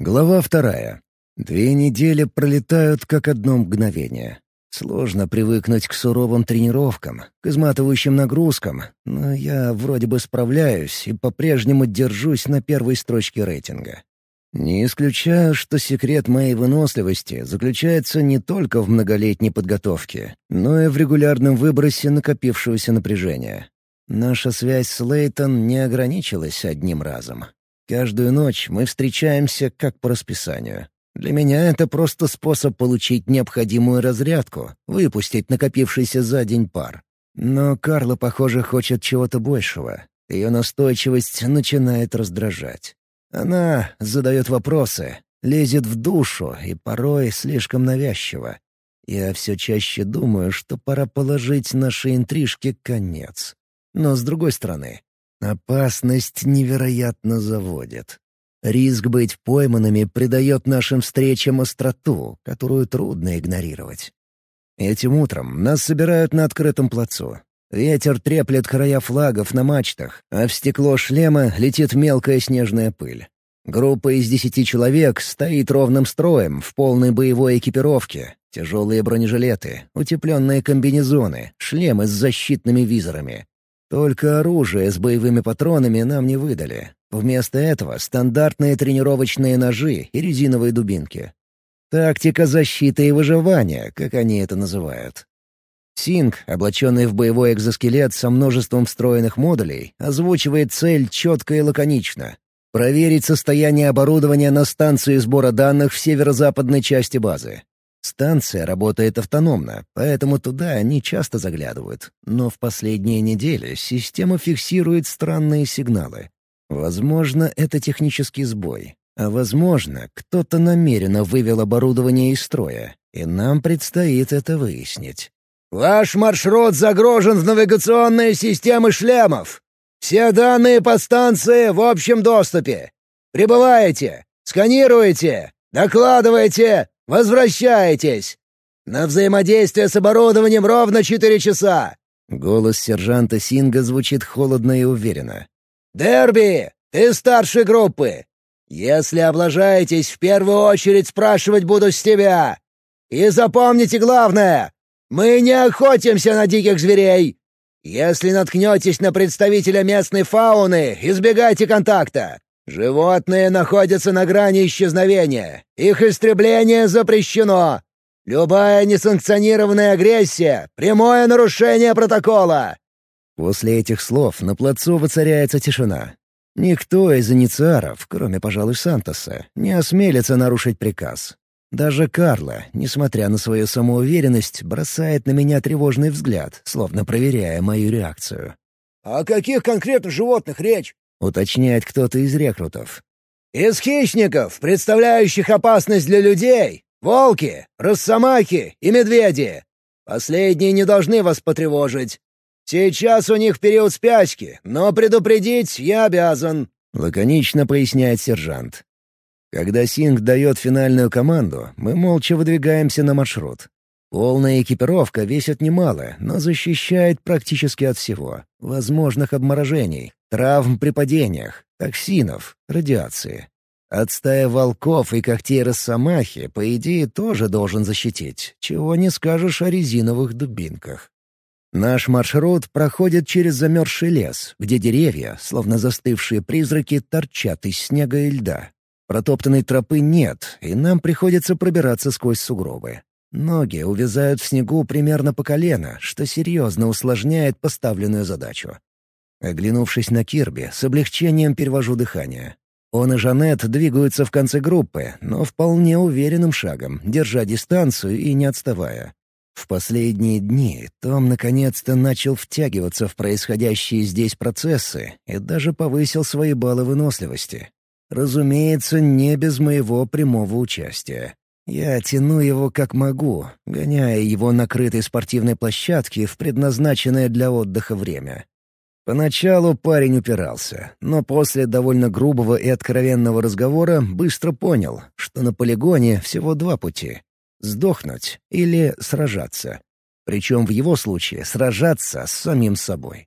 Глава вторая. Две недели пролетают как одно мгновение. Сложно привыкнуть к суровым тренировкам, к изматывающим нагрузкам, но я вроде бы справляюсь и по-прежнему держусь на первой строчке рейтинга. Не исключаю, что секрет моей выносливости заключается не только в многолетней подготовке, но и в регулярном выбросе накопившегося напряжения. Наша связь с Лейтон не ограничилась одним разом. Каждую ночь мы встречаемся как по расписанию. Для меня это просто способ получить необходимую разрядку, выпустить накопившийся за день пар. Но Карла, похоже, хочет чего-то большего. Ее настойчивость начинает раздражать. Она задает вопросы, лезет в душу и порой слишком навязчиво. Я все чаще думаю, что пора положить нашей интрижке конец. Но, с другой стороны, опасность невероятно заводит. Риск быть пойманными придает нашим встречам остроту, которую трудно игнорировать. Этим утром нас собирают на открытом плацу. Ветер треплет края флагов на мачтах, а в стекло шлема летит мелкая снежная пыль. Группа из десяти человек стоит ровным строем в полной боевой экипировке. Тяжелые бронежилеты, утепленные комбинезоны, шлемы с защитными визорами. Только оружие с боевыми патронами нам не выдали. Вместо этого стандартные тренировочные ножи и резиновые дубинки. Тактика защиты и выживания, как они это называют. Синг, облаченный в боевой экзоскелет со множеством встроенных модулей, озвучивает цель четко и лаконично. Проверить состояние оборудования на станции сбора данных в северо-западной части базы. Станция работает автономно, поэтому туда они часто заглядывают. Но в последние недели система фиксирует странные сигналы. Возможно, это технический сбой. А возможно, кто-то намеренно вывел оборудование из строя, и нам предстоит это выяснить. «Ваш маршрут загружен в навигационные системы шлемов. Все данные по станции в общем доступе. Прибываете, сканируете, докладываете, возвращаетесь. На взаимодействие с оборудованием ровно четыре часа». Голос сержанта Синга звучит холодно и уверенно. «Дерби, ты старшей группы. Если облажаетесь, в первую очередь спрашивать буду с тебя. И запомните главное — мы не охотимся на диких зверей. Если наткнетесь на представителя местной фауны, избегайте контакта. Животные находятся на грани исчезновения. Их истребление запрещено. Любая несанкционированная агрессия — прямое нарушение протокола. После этих слов на плацу воцаряется тишина. Никто из инициаров, кроме, пожалуй, Сантоса, не осмелится нарушить приказ. Даже Карла, несмотря на свою самоуверенность, бросает на меня тревожный взгляд, словно проверяя мою реакцию. «О каких конкретно животных речь?» — уточняет кто-то из рекрутов. «Из хищников, представляющих опасность для людей. Волки, росомахи и медведи. Последние не должны вас потревожить. Сейчас у них период спячки, но предупредить я обязан», — лаконично поясняет сержант. Когда Синг дает финальную команду, мы молча выдвигаемся на маршрут. Полная экипировка весит немало, но защищает практически от всего. Возможных обморожений, травм при падениях, токсинов, радиации. От стаи волков и когтей росомахи, по идее, тоже должен защитить, чего не скажешь о резиновых дубинках. Наш маршрут проходит через замерзший лес, где деревья, словно застывшие призраки, торчат из снега и льда. Протоптанной тропы нет, и нам приходится пробираться сквозь сугробы. Ноги увязают в снегу примерно по колено, что серьезно усложняет поставленную задачу. Оглянувшись на Кирби, с облегчением перевожу дыхание. Он и Жанет двигаются в конце группы, но вполне уверенным шагом, держа дистанцию и не отставая. В последние дни Том наконец-то начал втягиваться в происходящие здесь процессы и даже повысил свои баллы выносливости. Разумеется, не без моего прямого участия. Я тяну его как могу, гоняя его на крытой спортивной площадке в предназначенное для отдыха время. Поначалу парень упирался, но после довольно грубого и откровенного разговора быстро понял, что на полигоне всего два пути Сдохнуть или сражаться. Причем в его случае сражаться с самим собой.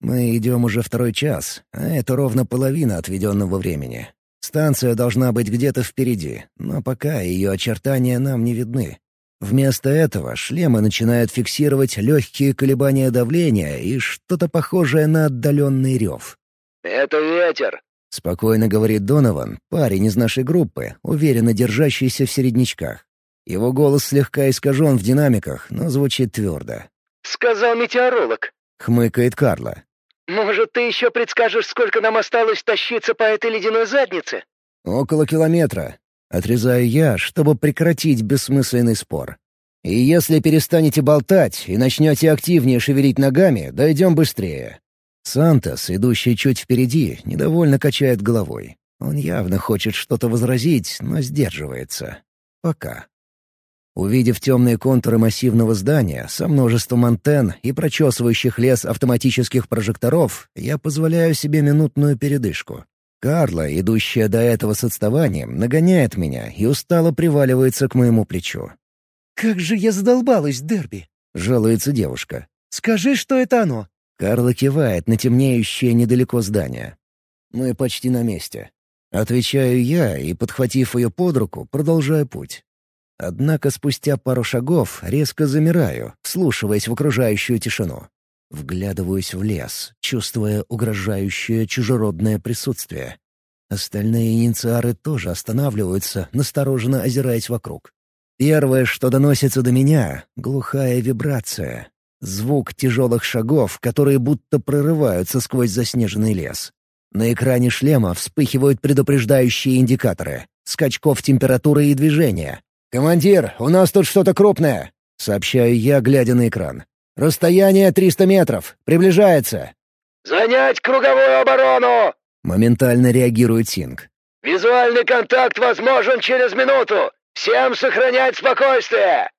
Мы идем уже второй час, а это ровно половина отведенного времени. Станция должна быть где-то впереди, но пока ее очертания нам не видны. Вместо этого шлемы начинают фиксировать легкие колебания давления и что-то похожее на отдаленный рев. «Это ветер», — спокойно говорит Донован, парень из нашей группы, уверенно держащийся в середнячках. Его голос слегка искажен в динамиках, но звучит твердо. «Сказал метеоролог», — хмыкает Карла. «Может, ты еще предскажешь, сколько нам осталось тащиться по этой ледяной заднице?» «Около километра. Отрезаю я, чтобы прекратить бессмысленный спор. И если перестанете болтать и начнете активнее шевелить ногами, дойдем быстрее. Сантос, идущий чуть впереди, недовольно качает головой. Он явно хочет что-то возразить, но сдерживается. Пока. Увидев темные контуры массивного здания со множеством антенн и прочесывающих лес автоматических прожекторов, я позволяю себе минутную передышку. Карла, идущая до этого с отставанием, нагоняет меня и устало приваливается к моему плечу. «Как же я задолбалась, Дерби!» — жалуется девушка. «Скажи, что это оно!» Карла кивает на темнеющее недалеко здание. «Мы почти на месте». Отвечаю я и, подхватив ее под руку, продолжаю путь. Однако спустя пару шагов резко замираю, вслушиваясь в окружающую тишину. Вглядываюсь в лес, чувствуя угрожающее чужеродное присутствие. Остальные инициары тоже останавливаются, настороженно озираясь вокруг. Первое, что доносится до меня — глухая вибрация. Звук тяжелых шагов, которые будто прорываются сквозь заснеженный лес. На экране шлема вспыхивают предупреждающие индикаторы. Скачков температуры и движения. «Командир, у нас тут что-то крупное!» — сообщаю я, глядя на экран. Расстояние 300 метров. Приближается. «Занять круговую оборону!» — моментально реагирует Синг. «Визуальный контакт возможен через минуту! Всем сохранять спокойствие!»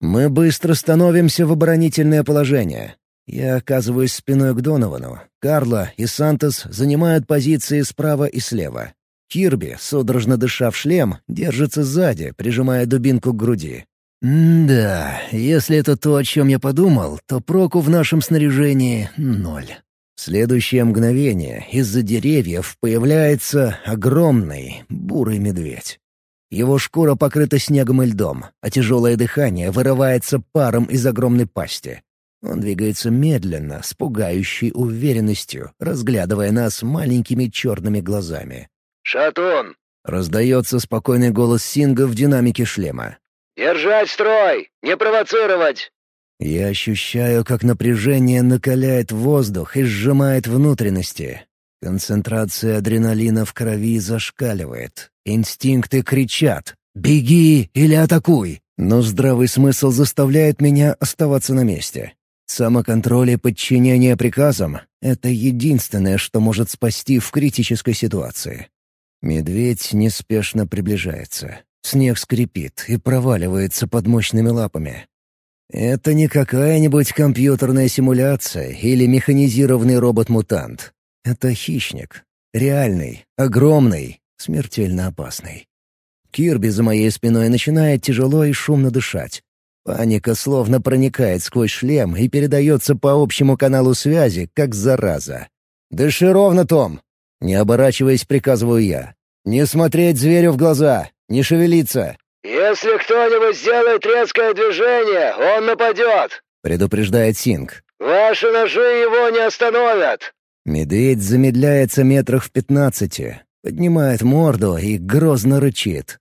Мы быстро становимся в оборонительное положение. Я оказываюсь спиной к Доновану. Карла и Сантос занимают позиции справа и слева. Кирби, судорожно дыша в шлем, держится сзади, прижимая дубинку к груди. «Да, если это то, о чем я подумал, то проку в нашем снаряжении — ноль». В следующее мгновение из-за деревьев появляется огромный бурый медведь. Его шкура покрыта снегом и льдом, а тяжелое дыхание вырывается паром из огромной пасти. Он двигается медленно, с пугающей уверенностью, разглядывая нас маленькими черными глазами. «Шатун!» — раздается спокойный голос Синга в динамике шлема. «Держать строй! Не провоцировать!» Я ощущаю, как напряжение накаляет воздух и сжимает внутренности. Концентрация адреналина в крови зашкаливает. Инстинкты кричат «Беги или атакуй!» Но здравый смысл заставляет меня оставаться на месте. Самоконтроль и подчинение приказам — это единственное, что может спасти в критической ситуации. Медведь неспешно приближается. Снег скрипит и проваливается под мощными лапами. Это не какая-нибудь компьютерная симуляция или механизированный робот-мутант. Это хищник. Реальный, огромный, смертельно опасный. Кирби за моей спиной начинает тяжело и шумно дышать. Паника словно проникает сквозь шлем и передается по общему каналу связи, как зараза. «Дыши ровно, Том!» Не оборачиваясь, приказываю я. «Не смотреть зверю в глаза! Не шевелиться!» «Если кто-нибудь сделает резкое движение, он нападет!» — предупреждает Синг. «Ваши ножи его не остановят!» Медведь замедляется метрах в пятнадцати, поднимает морду и грозно рычит.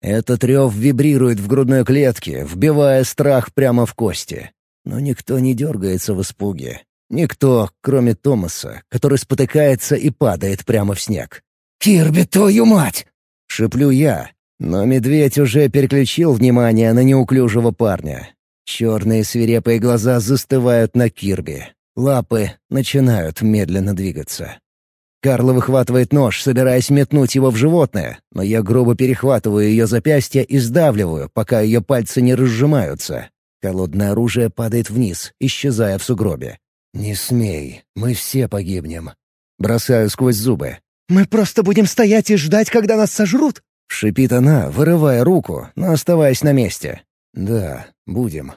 Этот рев вибрирует в грудной клетке, вбивая страх прямо в кости. Но никто не дергается в испуге. Никто, кроме Томаса, который спотыкается и падает прямо в снег. «Кирби, твою мать!» — шеплю я, но медведь уже переключил внимание на неуклюжего парня. Черные свирепые глаза застывают на Кирби. Лапы начинают медленно двигаться. Карла выхватывает нож, собираясь метнуть его в животное, но я грубо перехватываю ее запястье и сдавливаю, пока ее пальцы не разжимаются. Холодное оружие падает вниз, исчезая в сугробе. «Не смей, мы все погибнем». Бросаю сквозь зубы. «Мы просто будем стоять и ждать, когда нас сожрут?» — шипит она, вырывая руку, но оставаясь на месте. «Да, будем».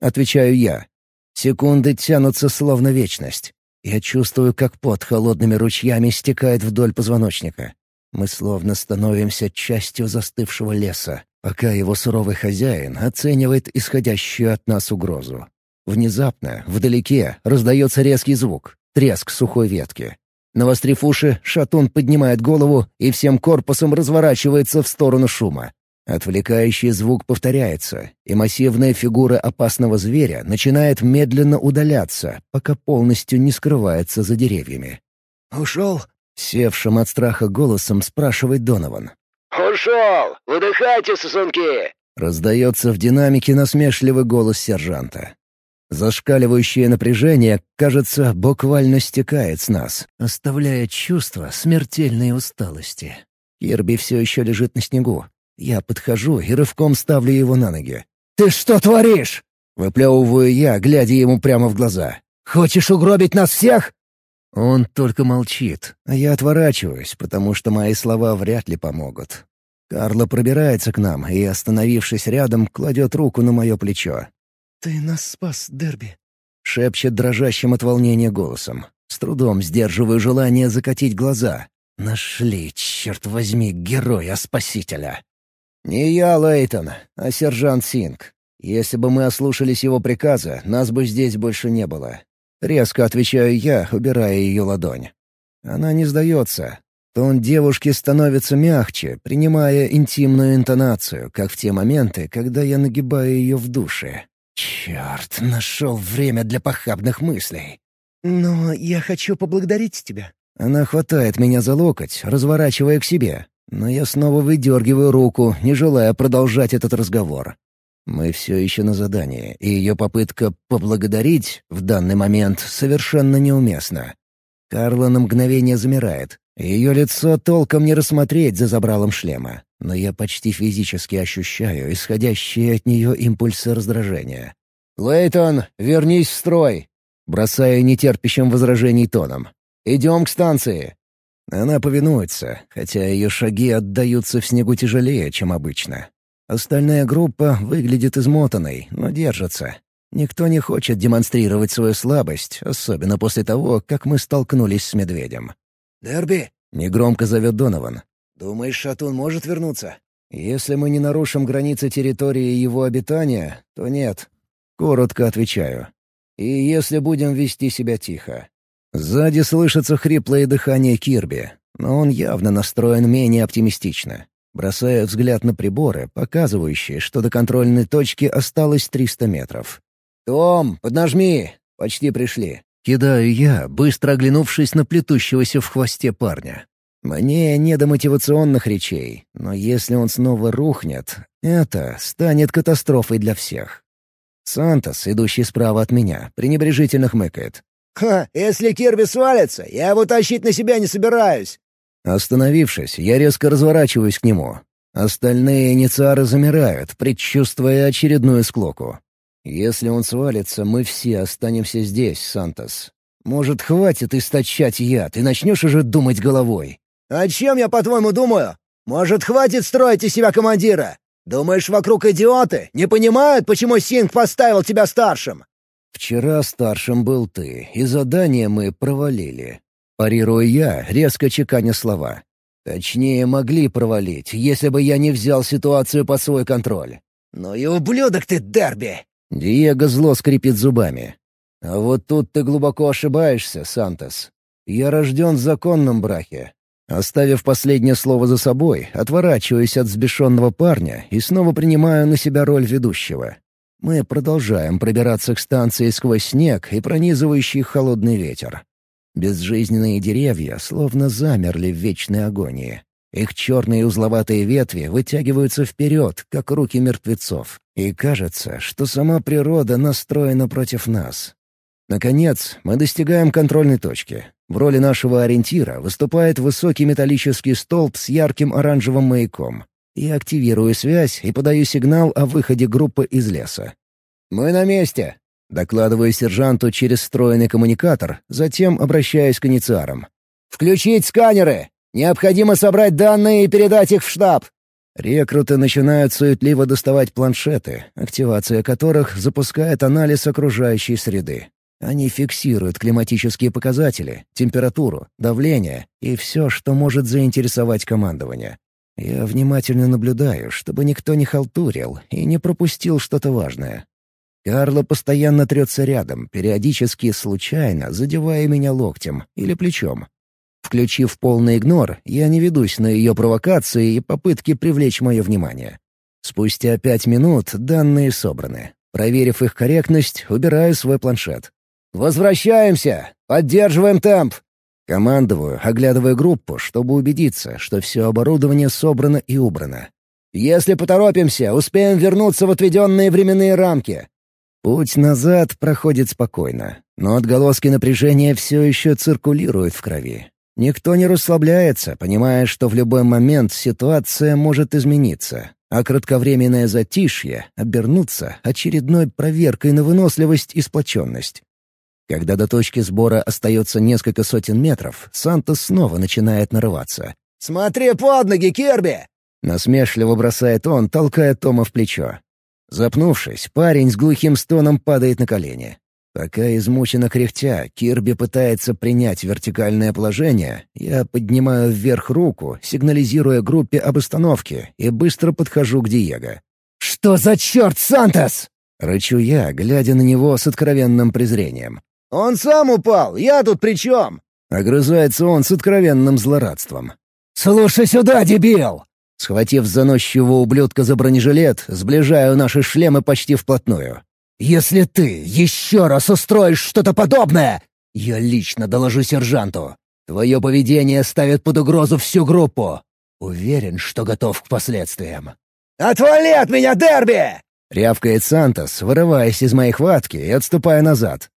Отвечаю я. Секунды тянутся словно вечность. Я чувствую, как пот холодными ручьями стекает вдоль позвоночника. Мы словно становимся частью застывшего леса, пока его суровый хозяин оценивает исходящую от нас угрозу. Внезапно, вдалеке, раздается резкий звук — треск сухой ветки. Навострив уши, шатун поднимает голову и всем корпусом разворачивается в сторону шума. Отвлекающий звук повторяется, и массивная фигура опасного зверя начинает медленно удаляться, пока полностью не скрывается за деревьями. «Ушел?» — севшим от страха голосом спрашивает Донован. «Ушел! Выдыхайте, сосунки!» — раздается в динамике насмешливый голос сержанта. Зашкаливающее напряжение, кажется, буквально стекает с нас, оставляя чувство смертельной усталости. Кирби все еще лежит на снегу, я подхожу и рывком ставлю его на ноги. «Ты что творишь?» — выплевываю я, глядя ему прямо в глаза. «Хочешь угробить нас всех?» Он только молчит, а я отворачиваюсь, потому что мои слова вряд ли помогут. Карло пробирается к нам и, остановившись рядом, кладет руку на мое плечо. «Ты нас спас, Дерби», — шепчет дрожащим от волнения голосом. С трудом сдерживаю желание закатить глаза. Нашли, черт возьми, героя-спасителя. «Не я, Лейтон, а сержант Синг. Если бы мы ослушались его приказа, нас бы здесь больше не было». Резко отвечаю я, убирая ее ладонь. Она не сдается. Тон девушки становится мягче, принимая интимную интонацию, как в те моменты, когда я нагибаю ее в душе. Черт, нашел время для похабных мыслей. «Но я хочу поблагодарить тебя». Она хватает меня за локоть, разворачивая к себе. Но я снова выдергиваю руку, не желая продолжать этот разговор. Мы все еще на задании, и ее попытка поблагодарить в данный момент совершенно неуместна. Карла на мгновение замирает. Ее лицо толком не рассмотреть за забралом шлема, но я почти физически ощущаю исходящие от нее импульсы раздражения. «Лейтон, вернись в строй!» Бросаю нетерпящим возражений тоном. «Идем к станции!» Она повинуется, хотя ее шаги отдаются в снегу тяжелее, чем обычно. Остальная группа выглядит измотанной, но держится. Никто не хочет демонстрировать свою слабость, особенно после того, как мы столкнулись с медведем. «Дерби!» — негромко зовет Донован. «Думаешь, Шатун может вернуться?» «Если мы не нарушим границы территории его обитания, то нет». Коротко отвечаю. «И если будем вести себя тихо. Сзади слышится хриплое дыхание Кирби, но он явно настроен менее оптимистично. Бросая взгляд на приборы, показывающие, что до контрольной точки осталось 300 метров. «Том, поднажми! Почти пришли!» Кидаю я, быстро оглянувшись на плетущегося в хвосте парня. Мне не до мотивационных речей, но если он снова рухнет, это станет катастрофой для всех. Сантос, идущий справа от меня, пренебрежительно хмыкает. «Ха, если Кирби свалится, я его тащить на себя не собираюсь!» Остановившись, я резко разворачиваюсь к нему. Остальные инициары замирают, предчувствуя очередную склоку. Если он свалится, мы все останемся здесь, Сантос. Может, хватит источать яд и начнешь уже думать головой? «О чем я, по-твоему, думаю? Может, хватит строить из себя командира? Думаешь, вокруг идиоты? Не понимают, почему Синг поставил тебя старшим? «Вчера старшим был ты, и задание мы провалили». Парирую я, резко чеканя слова. Точнее, могли провалить, если бы я не взял ситуацию под свой контроль. «Ну и ублюдок ты, Дерби!» Диего зло скрипит зубами. «А вот тут ты глубоко ошибаешься, Сантос. Я рожден в законном браке. Оставив последнее слово за собой, отворачиваюсь от взбешенного парня и снова принимаю на себя роль ведущего. Мы продолжаем пробираться к станции сквозь снег и пронизывающий холодный ветер. Безжизненные деревья словно замерли в вечной агонии. Их черные узловатые ветви вытягиваются вперед, как руки мертвецов. И кажется, что сама природа настроена против нас. Наконец, мы достигаем контрольной точки. В роли нашего ориентира выступает высокий металлический столб с ярким оранжевым маяком. Я активирую связь и подаю сигнал о выходе группы из леса. «Мы на месте!» — докладываю сержанту через встроенный коммуникатор, затем обращаюсь к инициарам. «Включить сканеры! Необходимо собрать данные и передать их в штаб!» Рекруты начинают суетливо доставать планшеты, активация которых запускает анализ окружающей среды. Они фиксируют климатические показатели, температуру, давление и все, что может заинтересовать командование. Я внимательно наблюдаю, чтобы никто не халтурил и не пропустил что-то важное. Карло постоянно трется рядом, периодически случайно задевая меня локтем или плечом. Включив полный игнор, я не ведусь на ее провокации и попытки привлечь мое внимание. Спустя пять минут данные собраны. Проверив их корректность, убираю свой планшет. «Возвращаемся! Поддерживаем темп!» Командую, оглядывая группу, чтобы убедиться, что все оборудование собрано и убрано. «Если поторопимся, успеем вернуться в отведенные временные рамки». Путь назад проходит спокойно, но отголоски напряжения все еще циркулируют в крови. Никто не расслабляется, понимая, что в любой момент ситуация может измениться, а кратковременное затишье — обернуться очередной проверкой на выносливость и сплоченность. Когда до точки сбора остается несколько сотен метров, Санта снова начинает нарываться. «Смотри под ноги, Кирби!» Насмешливо бросает он, толкая Тома в плечо. Запнувшись, парень с глухим стоном падает на колени. Пока измученно кряхтя, Кирби пытается принять вертикальное положение, я поднимаю вверх руку, сигнализируя группе об остановке, и быстро подхожу к Диего. «Что за черт, Сантос?» — рычу я, глядя на него с откровенным презрением. «Он сам упал, я тут при чем?» Огрызается он с откровенным злорадством. «Слушай сюда, дебил!» Схватив заносчивого ублюдка за бронежилет, сближаю наши шлемы почти вплотную. «Если ты еще раз устроишь что-то подобное, я лично доложу сержанту. Твое поведение ставит под угрозу всю группу. Уверен, что готов к последствиям». «Отвали от меня, Дерби!» — рявкает Сантос, вырываясь из моей хватки и отступая назад.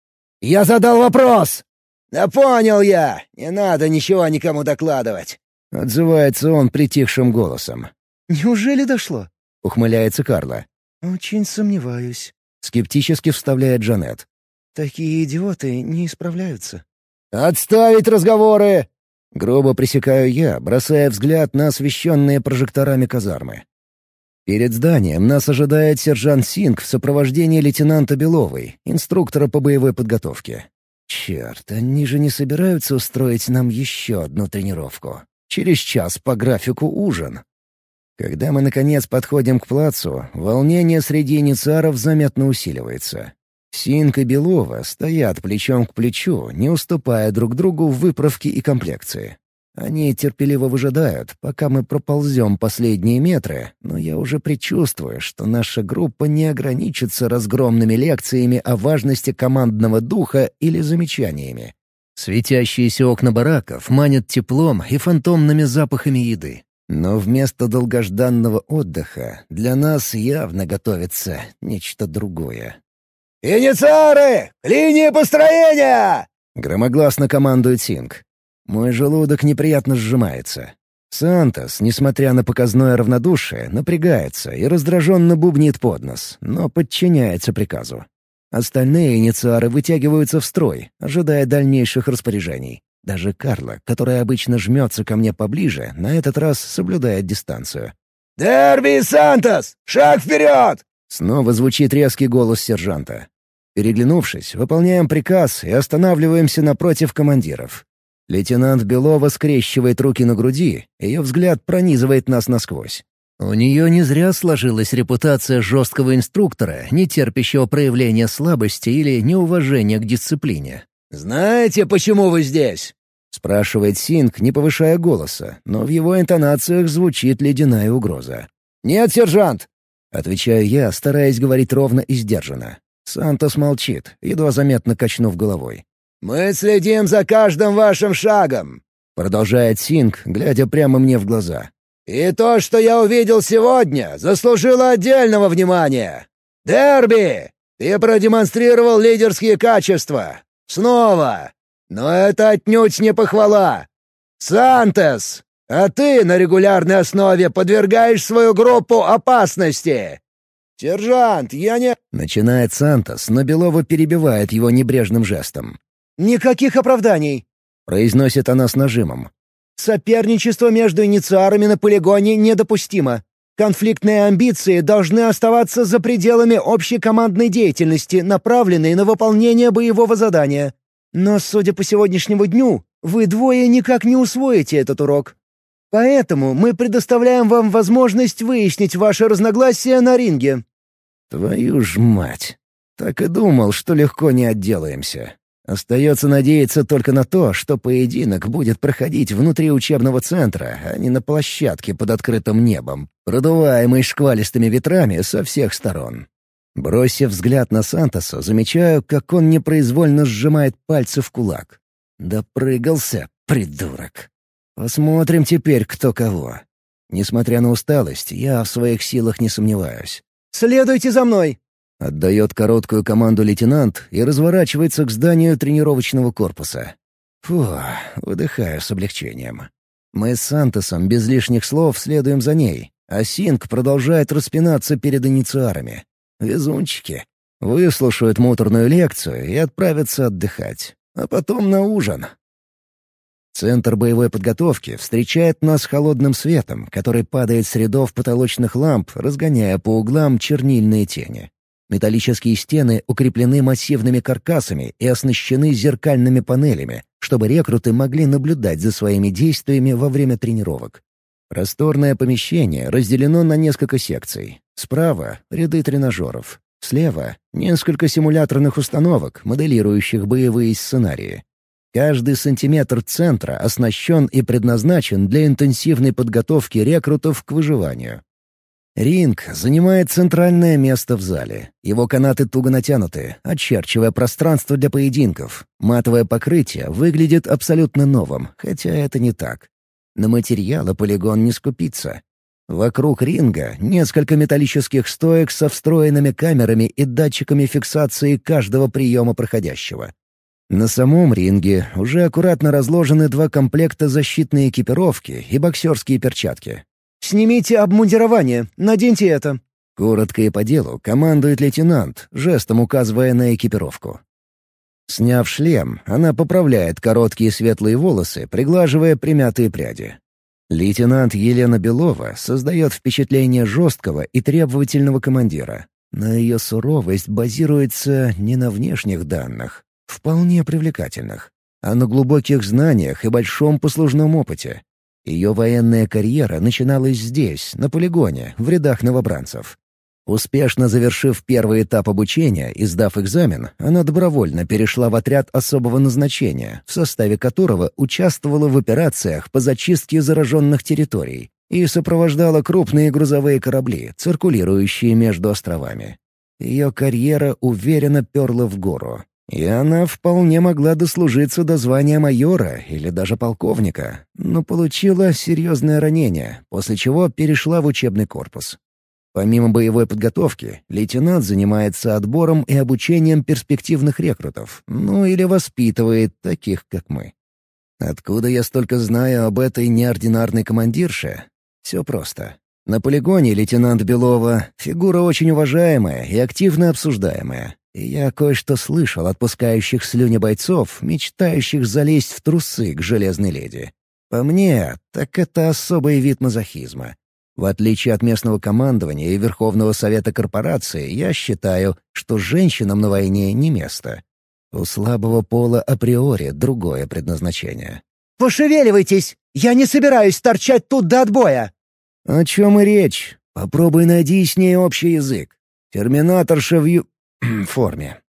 «Я задал вопрос!» «Да понял я! Не надо ничего никому докладывать!» Отзывается он притихшим голосом. «Неужели дошло?» — ухмыляется Карла. «Очень сомневаюсь», — скептически вставляет Джанет. «Такие идиоты не исправляются». «Отставить разговоры!» Грубо пресекаю я, бросая взгляд на освещенные прожекторами казармы. Перед зданием нас ожидает сержант Синг в сопровождении лейтенанта Беловой, инструктора по боевой подготовке. Черт, они же не собираются устроить нам еще одну тренировку. Через час по графику ужин. Когда мы, наконец, подходим к плацу, волнение среди инициаров заметно усиливается. Синк и Белова стоят плечом к плечу, не уступая друг другу в выправке и комплекции. Они терпеливо выжидают, пока мы проползем последние метры, но я уже предчувствую, что наша группа не ограничится разгромными лекциями о важности командного духа или замечаниями. Светящиеся окна бараков манят теплом и фантомными запахами еды. Но вместо долгожданного отдыха для нас явно готовится нечто другое. «Инициары! Линии построения!» — громогласно командует Синг. Мой желудок неприятно сжимается. Сантос, несмотря на показное равнодушие, напрягается и раздраженно бубнит под нос, но подчиняется приказу. Остальные инициары вытягиваются в строй, ожидая дальнейших распоряжений. Даже Карла, которая обычно жмется ко мне поближе, на этот раз соблюдает дистанцию. «Дерби Сантос! Шаг вперед!» Снова звучит резкий голос сержанта. Переглянувшись, выполняем приказ и останавливаемся напротив командиров. Лейтенант Белова скрещивает руки на груди, ее взгляд пронизывает нас насквозь. У нее не зря сложилась репутация жесткого инструктора, не терпящего проявления слабости или неуважения к дисциплине. «Знаете, почему вы здесь?» — спрашивает Синг, не повышая голоса, но в его интонациях звучит ледяная угроза. «Нет, сержант!» — отвечаю я, стараясь говорить ровно и сдержанно. Сантос молчит, едва заметно качнув головой. «Мы следим за каждым вашим шагом», — продолжает Синг, глядя прямо мне в глаза. «И то, что я увидел сегодня, заслужило отдельного внимания. Дерби, ты продемонстрировал лидерские качества. Снова. Но это отнюдь не похвала. Сантес, а ты на регулярной основе подвергаешь свою группу опасности. «Сержант, я не...» — начинает Сантос, но Белова перебивает его небрежным жестом. «Никаких оправданий!» — произносит она с нажимом. «Соперничество между инициарами на полигоне недопустимо. Конфликтные амбиции должны оставаться за пределами общей командной деятельности, направленной на выполнение боевого задания. Но, судя по сегодняшнему дню, вы двое никак не усвоите этот урок. Поэтому мы предоставляем вам возможность выяснить ваши разногласия на ринге». «Твою ж мать! Так и думал, что легко не отделаемся. Остается надеяться только на то, что поединок будет проходить внутри учебного центра, а не на площадке под открытым небом, продуваемой шквалистыми ветрами со всех сторон. Бросив взгляд на Сантоса, замечаю, как он непроизвольно сжимает пальцы в кулак. Допрыгался, придурок. Посмотрим теперь, кто кого. Несмотря на усталость, я в своих силах не сомневаюсь. «Следуйте за мной!» Отдает короткую команду лейтенант и разворачивается к зданию тренировочного корпуса. Фу, выдыхаю с облегчением. Мы с Сантосом без лишних слов следуем за ней, а Синг продолжает распинаться перед инициарами. Везунчики. Выслушают муторную лекцию и отправятся отдыхать. А потом на ужин. Центр боевой подготовки встречает нас холодным светом, который падает с рядов потолочных ламп, разгоняя по углам чернильные тени. Металлические стены укреплены массивными каркасами и оснащены зеркальными панелями, чтобы рекруты могли наблюдать за своими действиями во время тренировок. Просторное помещение разделено на несколько секций. Справа — ряды тренажеров. Слева — несколько симуляторных установок, моделирующих боевые сценарии. Каждый сантиметр центра оснащен и предназначен для интенсивной подготовки рекрутов к выживанию. Ринг занимает центральное место в зале. Его канаты туго натянуты, очерчивая пространство для поединков. Матовое покрытие выглядит абсолютно новым, хотя это не так. На материалы полигон не скупится. Вокруг ринга несколько металлических стоек со встроенными камерами и датчиками фиксации каждого приема проходящего. На самом ринге уже аккуратно разложены два комплекта защитной экипировки и боксерские перчатки. «Снимите обмундирование, наденьте это». Коротко и по делу командует лейтенант, жестом указывая на экипировку. Сняв шлем, она поправляет короткие светлые волосы, приглаживая примятые пряди. Лейтенант Елена Белова создает впечатление жесткого и требовательного командира. Но ее суровость базируется не на внешних данных, вполне привлекательных, а на глубоких знаниях и большом послужном опыте. Ее военная карьера начиналась здесь, на полигоне, в рядах новобранцев. Успешно завершив первый этап обучения и сдав экзамен, она добровольно перешла в отряд особого назначения, в составе которого участвовала в операциях по зачистке зараженных территорий и сопровождала крупные грузовые корабли, циркулирующие между островами. Ее карьера уверенно перла в гору, и она вполне могла дослужиться до звания майора или даже полковника, но получила серьезное ранение, после чего перешла в учебный корпус. Помимо боевой подготовки, лейтенант занимается отбором и обучением перспективных рекрутов, ну или воспитывает таких, как мы. Откуда я столько знаю об этой неординарной командирше? Все просто. На полигоне лейтенант Белова — фигура очень уважаемая и активно обсуждаемая. И я кое-что слышал от пускающих слюни бойцов, мечтающих залезть в трусы к железной леди. По мне, так это особый вид мазохизма. В отличие от местного командования и Верховного Совета Корпорации, я считаю, что женщинам на войне не место. У слабого пола априори другое предназначение. «Пошевеливайтесь! Я не собираюсь торчать тут до отбоя!» «О чем и речь? Попробуй найди с ней общий язык. Терминаторша в ю... форме.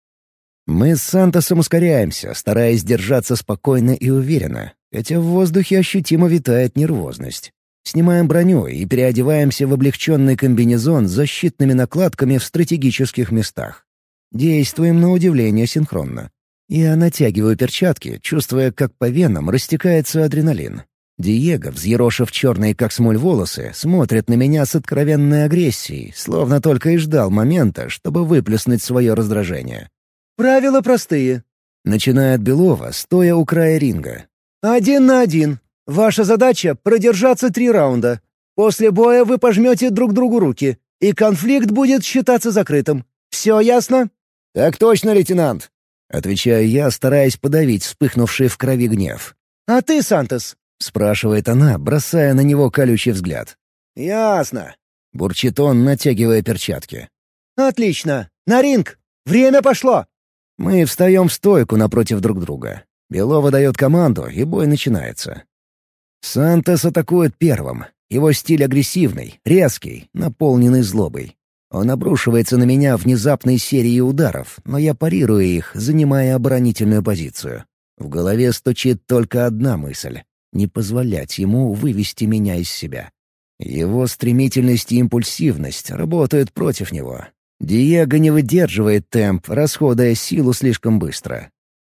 Мы с Сантосом ускоряемся, стараясь держаться спокойно и уверенно, хотя в воздухе ощутимо витает нервозность. Снимаем броню и переодеваемся в облегченный комбинезон с защитными накладками в стратегических местах. Действуем на удивление синхронно. Я натягиваю перчатки, чувствуя, как по венам растекается адреналин. Диего, взъерошив черные как смоль волосы, смотрит на меня с откровенной агрессией, словно только и ждал момента, чтобы выплеснуть свое раздражение. «Правила простые», — начинает Белова, стоя у края ринга. «Один на один. Ваша задача — продержаться три раунда. После боя вы пожмете друг другу руки, и конфликт будет считаться закрытым. Все ясно?» «Так точно, лейтенант», — отвечаю я, стараясь подавить вспыхнувший в крови гнев. «А ты, Сантос, — спрашивает она, бросая на него колючий взгляд. «Ясно. — бурчит он, натягивая перчатки. «Отлично! На ринг! Время пошло!» Мы встаем в стойку напротив друг друга. Белова дает команду, и бой начинается. Сантос атакует первым. Его стиль агрессивный, резкий, наполненный злобой. Он обрушивается на меня внезапной серией ударов, но я парирую их, занимая оборонительную позицию. В голове стучит только одна мысль — не позволять ему вывести меня из себя. Его стремительность и импульсивность работают против него. Диего не выдерживает темп, расходуя силу слишком быстро.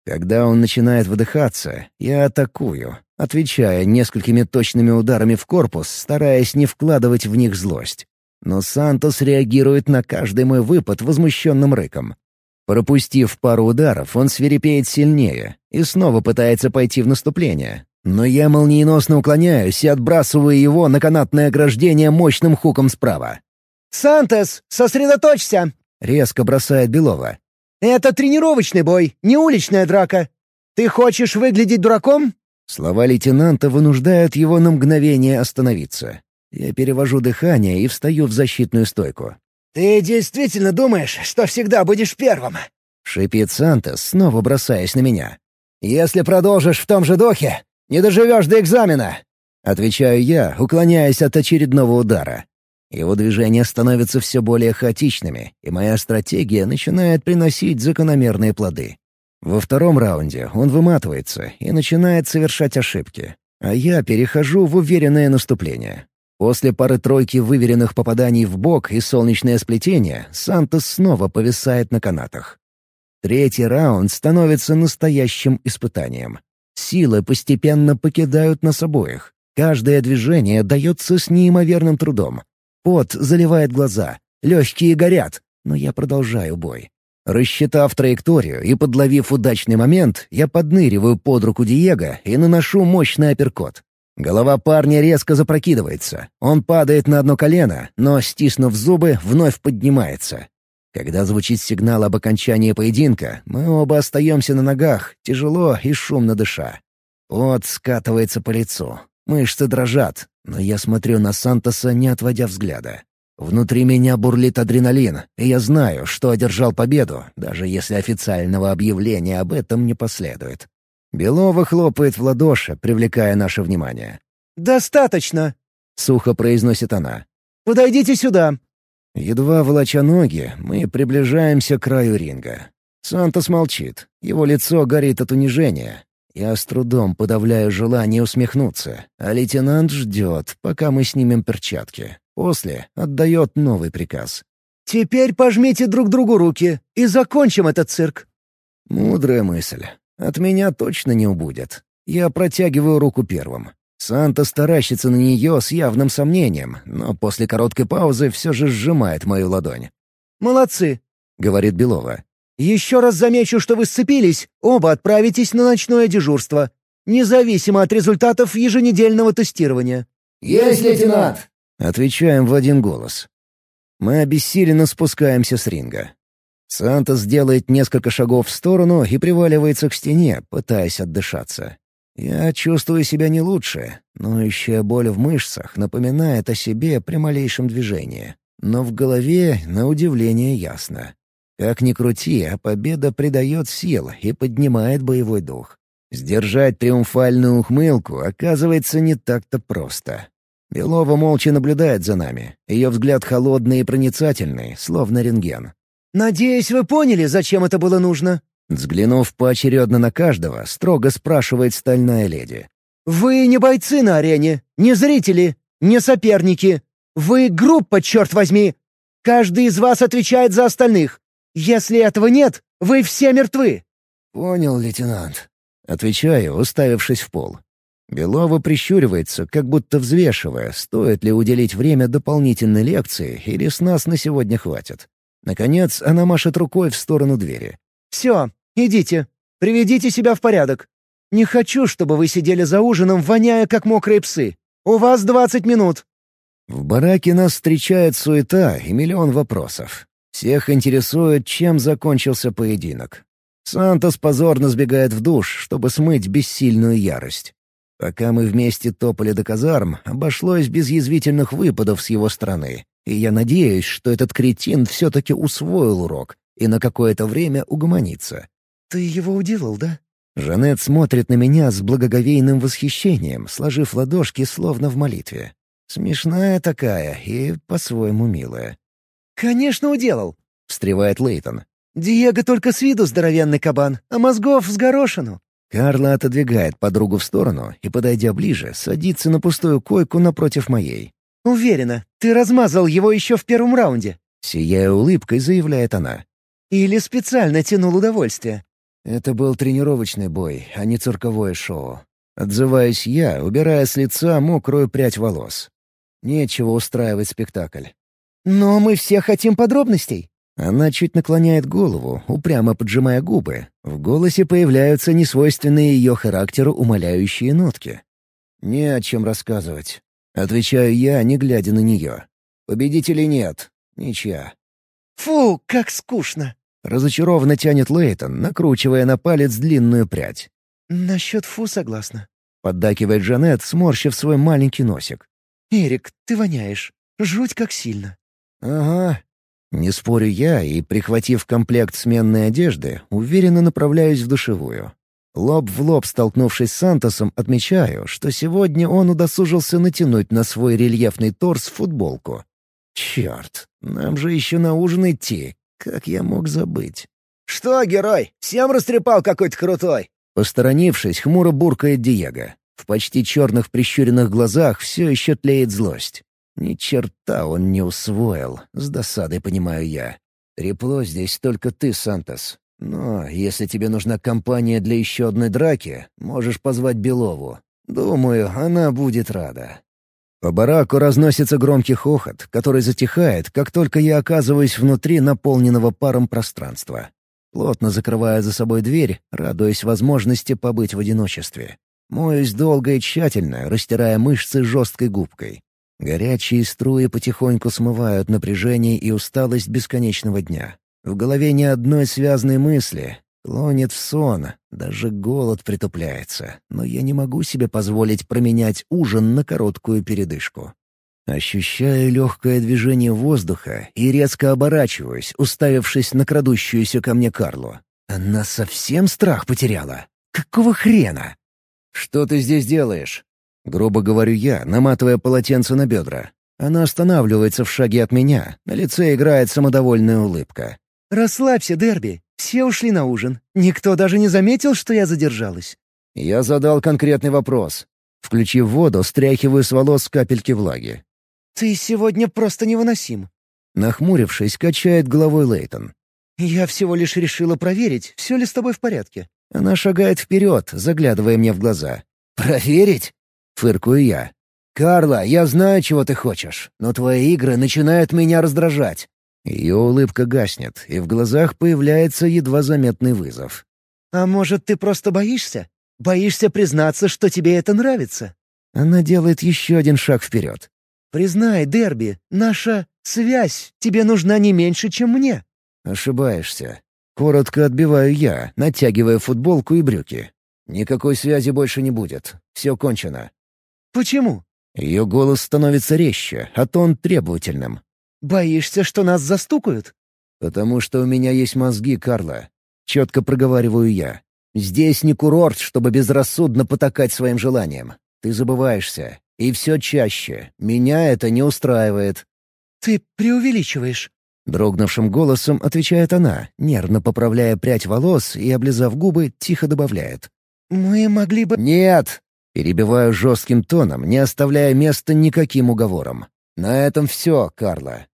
Когда он начинает выдыхаться, я атакую, отвечая несколькими точными ударами в корпус, стараясь не вкладывать в них злость. Но Сантос реагирует на каждый мой выпад возмущенным рыком. Пропустив пару ударов, он свирепеет сильнее и снова пытается пойти в наступление. Но я молниеносно уклоняюсь и отбрасываю его на канатное ограждение мощным хуком справа. «Сантос, сосредоточься!» — резко бросает Белова. «Это тренировочный бой, не уличная драка. Ты хочешь выглядеть дураком?» Слова лейтенанта вынуждают его на мгновение остановиться. Я перевожу дыхание и встаю в защитную стойку. «Ты действительно думаешь, что всегда будешь первым?» — шипит Сантос, снова бросаясь на меня. «Если продолжишь в том же духе, не доживешь до экзамена!» Отвечаю я, уклоняясь от очередного удара. Его движения становятся все более хаотичными, и моя стратегия начинает приносить закономерные плоды. Во втором раунде он выматывается и начинает совершать ошибки, а я перехожу в уверенное наступление. После пары-тройки выверенных попаданий в бок и солнечное сплетение, Сантос снова повисает на канатах. Третий раунд становится настоящим испытанием. Силы постепенно покидают нас обоих. Каждое движение дается с неимоверным трудом. Пот заливает глаза, легкие горят, но я продолжаю бой. Рассчитав траекторию и подловив удачный момент, я подныриваю под руку Диего и наношу мощный апперкот. Голова парня резко запрокидывается. Он падает на одно колено, но, стиснув зубы, вновь поднимается. Когда звучит сигнал об окончании поединка, мы оба остаемся на ногах, тяжело и шумно дыша. Пот скатывается по лицу. Мышцы дрожат, но я смотрю на Сантоса, не отводя взгляда. Внутри меня бурлит адреналин, и я знаю, что одержал победу, даже если официального объявления об этом не последует. Белова хлопает в ладоши, привлекая наше внимание. «Достаточно!» — сухо произносит она. «Подойдите сюда!» Едва волоча ноги, мы приближаемся к краю ринга. Сантос молчит. Его лицо горит от унижения. Я с трудом подавляю желание усмехнуться, а лейтенант ждет, пока мы снимем перчатки. После отдает новый приказ. «Теперь пожмите друг другу руки и закончим этот цирк». Мудрая мысль. От меня точно не убудет. Я протягиваю руку первым. Санта старащится на нее с явным сомнением, но после короткой паузы все же сжимает мою ладонь. «Молодцы», — говорит Белова. «Еще раз замечу, что вы сцепились, оба отправитесь на ночное дежурство, независимо от результатов еженедельного тестирования». «Есть, лейтенант!» — отвечаем в один голос. Мы обессиленно спускаемся с ринга. Сантос делает несколько шагов в сторону и приваливается к стене, пытаясь отдышаться. Я чувствую себя не лучше, но еще боль в мышцах напоминает о себе при малейшем движении. Но в голове, на удивление, ясно. Как ни крути, а победа придает сил и поднимает боевой дух. Сдержать триумфальную ухмылку оказывается не так-то просто. Белова молча наблюдает за нами. Ее взгляд холодный и проницательный, словно рентген. «Надеюсь, вы поняли, зачем это было нужно?» Взглянув поочередно на каждого, строго спрашивает стальная леди. «Вы не бойцы на арене, не зрители, не соперники. Вы группа, черт возьми! Каждый из вас отвечает за остальных. Если этого нет, вы все мертвы!» «Понял, лейтенант», — отвечаю, уставившись в пол. Белова прищуривается, как будто взвешивая, стоит ли уделить время дополнительной лекции или с нас на сегодня хватит. Наконец, она машет рукой в сторону двери. «Все, идите. Приведите себя в порядок. Не хочу, чтобы вы сидели за ужином, воняя, как мокрые псы. У вас двадцать минут». В бараке нас встречает суета и миллион вопросов. Всех интересует, чем закончился поединок. Сантос позорно сбегает в душ, чтобы смыть бессильную ярость. Пока мы вместе топали до казарм, обошлось без язвительных выпадов с его стороны. И я надеюсь, что этот кретин все-таки усвоил урок и на какое-то время угомонится. «Ты его уделал, да?» Жанет смотрит на меня с благоговейным восхищением, сложив ладошки словно в молитве. Смешная такая и по-своему милая. «Конечно уделал», — встревает Лейтон. «Диего только с виду здоровенный кабан, а мозгов с горошину». Карла отодвигает подругу в сторону и, подойдя ближе, садится на пустую койку напротив моей. «Уверена, ты размазал его еще в первом раунде», — сияя улыбкой, заявляет она. «Или специально тянул удовольствие». Это был тренировочный бой, а не цирковое шоу. Отзываюсь я, убирая с лица мокрую прядь волос. Нечего устраивать спектакль. «Но мы все хотим подробностей». Она чуть наклоняет голову, упрямо поджимая губы. В голосе появляются несвойственные ее характеру умоляющие нотки. «Не о чем рассказывать». Отвечаю я, не глядя на нее. «Победителей нет. Ничья». «Фу, как скучно!» Разочарованно тянет Лейтон, накручивая на палец длинную прядь. «Насчет фу согласна», — поддакивает Жанет, сморщив свой маленький носик. «Эрик, ты воняешь. Жуть как сильно». «Ага». Не спорю я и, прихватив комплект сменной одежды, уверенно направляюсь в душевую. Лоб в лоб столкнувшись с Сантосом, отмечаю, что сегодня он удосужился натянуть на свой рельефный торс футболку. Черт, нам же еще на ужин идти. Как я мог забыть? «Что, герой, всем растрепал какой-то крутой?» Посторонившись, хмуро буркает Диего. В почти черных прищуренных глазах все еще тлеет злость. Ни черта он не усвоил, с досадой понимаю я. Трепло здесь только ты, Сантос. Но если тебе нужна компания для еще одной драки, можешь позвать Белову. Думаю, она будет рада. По бараку разносится громкий хохот, который затихает, как только я оказываюсь внутри наполненного паром пространства. Плотно закрывая за собой дверь, радуясь возможности побыть в одиночестве. Моюсь долго и тщательно, растирая мышцы жесткой губкой. Горячие струи потихоньку смывают напряжение и усталость бесконечного дня. В голове ни одной связной мысли. Клонит в сон, даже голод притупляется. Но я не могу себе позволить променять ужин на короткую передышку. Ощущаю легкое движение воздуха и резко оборачиваюсь, уставившись на крадущуюся ко мне Карлу. Она совсем страх потеряла? Какого хрена? «Что ты здесь делаешь?» Грубо говорю я, наматывая полотенце на бедра. Она останавливается в шаге от меня, на лице играет самодовольная улыбка. «Расслабься, Дерби. Все ушли на ужин. Никто даже не заметил, что я задержалась». Я задал конкретный вопрос. Включив воду, стряхиваю с волос капельки влаги. «Ты сегодня просто невыносим». Нахмурившись, качает головой Лейтон. «Я всего лишь решила проверить, все ли с тобой в порядке». Она шагает вперед, заглядывая мне в глаза. «Проверить?» — фыркую я. «Карла, я знаю, чего ты хочешь, но твои игры начинают меня раздражать». Ее улыбка гаснет, и в глазах появляется едва заметный вызов. «А может, ты просто боишься? Боишься признаться, что тебе это нравится?» Она делает еще один шаг вперед. «Признай, Дерби, наша связь тебе нужна не меньше, чем мне». «Ошибаешься. Коротко отбиваю я, натягивая футболку и брюки. Никакой связи больше не будет. Все кончено. «Почему?» Ее голос становится резче, а тон требовательным. «Боишься, что нас застукают?» «Потому что у меня есть мозги, Карла. Четко проговариваю я. Здесь не курорт, чтобы безрассудно потакать своим желаниям. Ты забываешься. И все чаще. Меня это не устраивает». «Ты преувеличиваешь». Дрогнувшим голосом отвечает она, нервно поправляя прядь волос и, облизав губы, тихо добавляет. «Мы могли бы...» «Нет!» Перебиваю жестким тоном, не оставляя места никаким уговорам. «На этом все, Карла».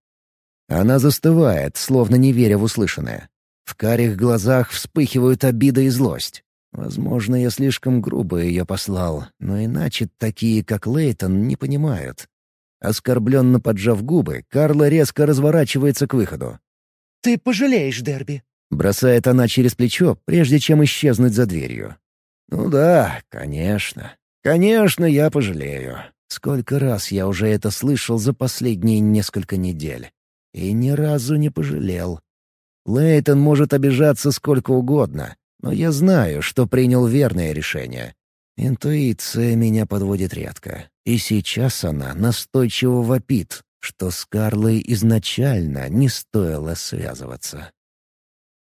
Она застывает, словно не веря в услышанное. В карих глазах вспыхивают обида и злость. Возможно, я слишком грубо ее послал, но иначе такие, как Лейтон, не понимают. Оскорбленно поджав губы, Карла резко разворачивается к выходу. «Ты пожалеешь, Дерби», — бросает она через плечо, прежде чем исчезнуть за дверью. «Ну да, конечно. Конечно, я пожалею. Сколько раз я уже это слышал за последние несколько недель. И ни разу не пожалел. Лейтон может обижаться сколько угодно, но я знаю, что принял верное решение. Интуиция меня подводит редко. И сейчас она настойчиво вопит. что с Карлой изначально не стоило связываться.